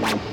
Wow.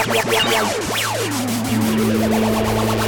Thank you.